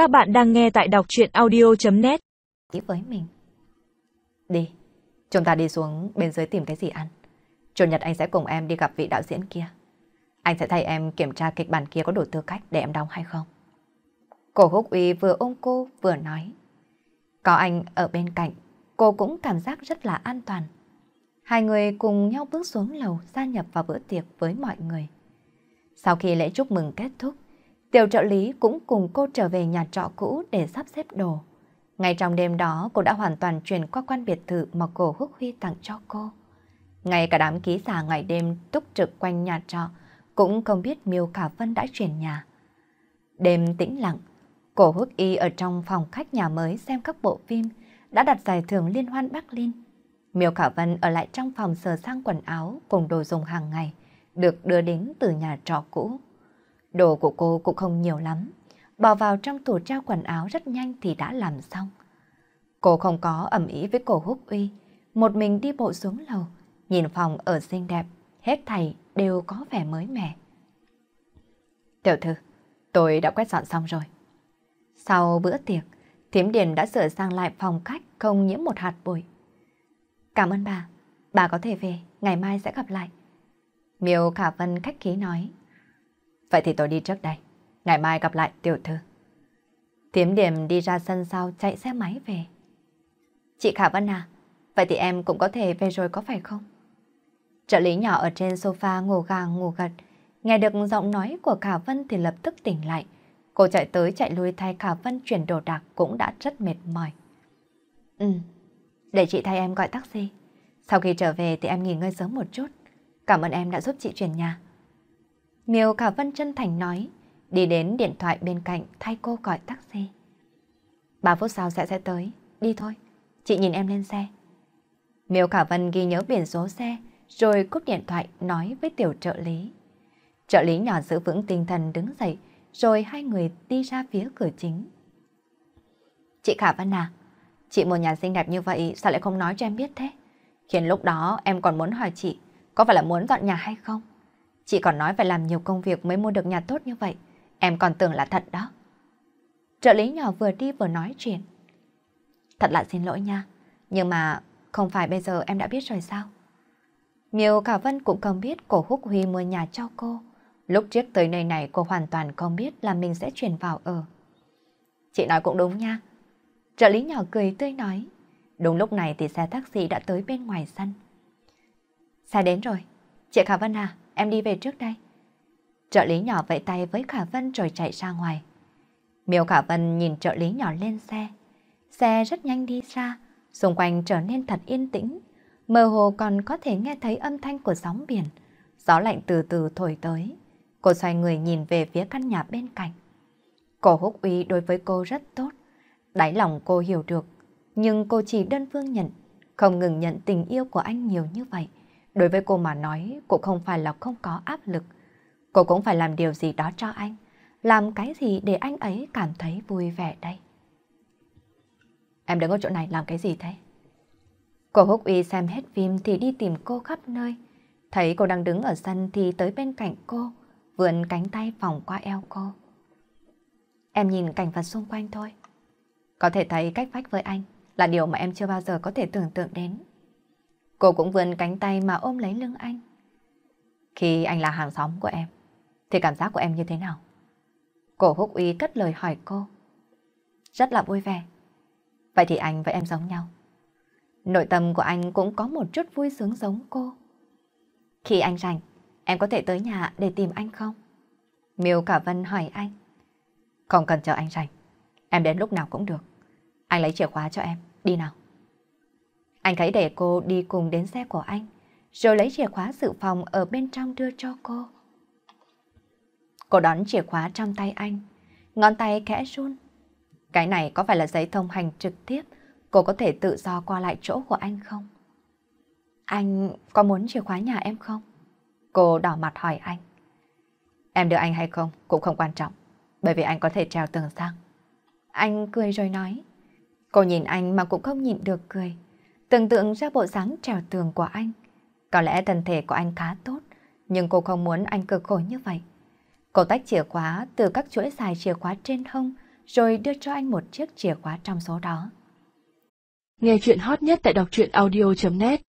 Các bạn đang nghe tại đọc chuyện audio.net với mình. Đi, chúng ta đi xuống bên dưới tìm cái gì ăn. Chủ nhật anh sẽ cùng em đi gặp vị đạo diễn kia. Anh sẽ thay em kiểm tra kịch bản kia có đủ tư cách để em đóng hay không. Cổ húc uy vừa ôm cô vừa nói. Có anh ở bên cạnh, cô cũng cảm giác rất là an toàn. Hai người cùng nhau bước xuống lầu gia nhập vào bữa tiệc với mọi người. Sau khi lễ chúc mừng kết thúc, tiểu trợ lý cũng cùng cô trở về nhà trọ cũ để sắp xếp đồ. Ngay trong đêm đó, cô đã hoàn toàn chuyển qua quan biệt thự mà cổ húc huy tặng cho cô. Ngay cả đám ký giả ngày đêm túc trực quanh nhà trọ cũng không biết Miêu Khả Vân đã chuyển nhà. Đêm tĩnh lặng, cổ húc y ở trong phòng khách nhà mới xem các bộ phim đã đặt giải thưởng liên hoan Bắc Linh. Miêu Khả Vân ở lại trong phòng sờ sang quần áo cùng đồ dùng hàng ngày được đưa đến từ nhà trọ cũ. Đồ của cô cũng không nhiều lắm, bỏ vào trong tủ treo quần áo rất nhanh thì đã làm xong. Cô không có ẩm ý với cổ húc uy, một mình đi bộ xuống lầu, nhìn phòng ở xinh đẹp, hết thầy đều có vẻ mới mẻ. Tiểu thư, tôi đã quét dọn xong rồi. Sau bữa tiệc, Thiếm Điền đã sửa sang lại phòng khách không nhiễm một hạt bụi. Cảm ơn bà, bà có thể về, ngày mai sẽ gặp lại. Miêu Khả Vân khách khí nói. Vậy thì tôi đi trước đây, ngày mai gặp lại tiểu thư. tiếm điểm đi ra sân sau chạy xe máy về. Chị Khả Vân à, vậy thì em cũng có thể về rồi có phải không? Trợ lý nhỏ ở trên sofa ngủ gà ngủ gật, nghe được giọng nói của Khả Vân thì lập tức tỉnh lại. Cô chạy tới chạy lui thay Khả Vân chuyển đồ đạc cũng đã rất mệt mỏi. Ừ, để chị thay em gọi taxi. Sau khi trở về thì em nghỉ ngơi sớm một chút. Cảm ơn em đã giúp chị chuyển nhà. Miêu Khả Vân chân thành nói, đi đến điện thoại bên cạnh thay cô gọi taxi. Ba phút sau sẽ sẽ tới, đi thôi, chị nhìn em lên xe. Miêu Khả Vân ghi nhớ biển số xe, rồi cúp điện thoại nói với tiểu trợ lý. Trợ lý nhỏ giữ vững tinh thần đứng dậy, rồi hai người đi ra phía cửa chính. Chị Khả Vân à, chị một nhà xinh đẹp như vậy sao lại không nói cho em biết thế? Khiến lúc đó em còn muốn hỏi chị, có phải là muốn dọn nhà hay không? Chị còn nói phải làm nhiều công việc mới mua được nhà tốt như vậy. Em còn tưởng là thật đó. Trợ lý nhỏ vừa đi vừa nói chuyện. Thật là xin lỗi nha. Nhưng mà không phải bây giờ em đã biết rồi sao? Miêu Cả Vân cũng không biết cổ húc Huy mua nhà cho cô. Lúc trước tới nơi này cô hoàn toàn không biết là mình sẽ chuyển vào ở. Chị nói cũng đúng nha. Trợ lý nhỏ cười tươi nói. Đúng lúc này thì xe taxi đã tới bên ngoài sân. Xe đến rồi. Chị Khả Vân à, em đi về trước đây. Trợ lý nhỏ vẫy tay với Khả Vân rồi chạy ra ngoài. Miêu Khả Vân nhìn trợ lý nhỏ lên xe. Xe rất nhanh đi ra, xung quanh trở nên thật yên tĩnh. Mơ hồ còn có thể nghe thấy âm thanh của sóng biển. Gió lạnh từ từ thổi tới. Cô xoay người nhìn về phía căn nhà bên cạnh. Cô húc uy đối với cô rất tốt. Đáy lòng cô hiểu được. Nhưng cô chỉ đơn phương nhận, không ngừng nhận tình yêu của anh nhiều như vậy. Đối với cô mà nói, cũng không phải là không có áp lực. Cô cũng phải làm điều gì đó cho anh. Làm cái gì để anh ấy cảm thấy vui vẻ đây? Em đứng ở chỗ này làm cái gì thế? Cô Húc Uy xem hết phim thì đi tìm cô khắp nơi. Thấy cô đang đứng ở sân thì tới bên cạnh cô, vươn cánh tay vòng qua eo cô. Em nhìn cảnh vật xung quanh thôi. Có thể thấy cách vách với anh là điều mà em chưa bao giờ có thể tưởng tượng đến. Cô cũng vươn cánh tay mà ôm lấy lưng anh. Khi anh là hàng xóm của em, thì cảm giác của em như thế nào? Cổ húc uy cất lời hỏi cô. Rất là vui vẻ. Vậy thì anh và em giống nhau. Nội tâm của anh cũng có một chút vui sướng giống cô. Khi anh rảnh, em có thể tới nhà để tìm anh không? Miêu Cả Vân hỏi anh. Không cần chờ anh rảnh. Em đến lúc nào cũng được. Anh lấy chìa khóa cho em. Đi nào. Anh thấy để cô đi cùng đến xe của anh, rồi lấy chìa khóa dự phòng ở bên trong đưa cho cô. Cô đón chìa khóa trong tay anh, ngón tay khẽ run. Cái này có phải là giấy thông hành trực tiếp, cô có thể tự do qua lại chỗ của anh không? Anh có muốn chìa khóa nhà em không? Cô đỏ mặt hỏi anh. Em đưa anh hay không cũng không quan trọng, bởi vì anh có thể trèo tường sang. Anh cười rồi nói. Cô nhìn anh mà cũng không nhịn được cười. Tưởng tượng ra bộ dáng trèo tường của anh. Có lẽ thân thể của anh khá tốt, nhưng cô không muốn anh cực khổ như vậy. Cô tách chìa khóa từ các chuỗi dài chìa khóa trên hông, rồi đưa cho anh một chiếc chìa khóa trong số đó. Nghe chuyện hot nhất tại đọc truyện audio.net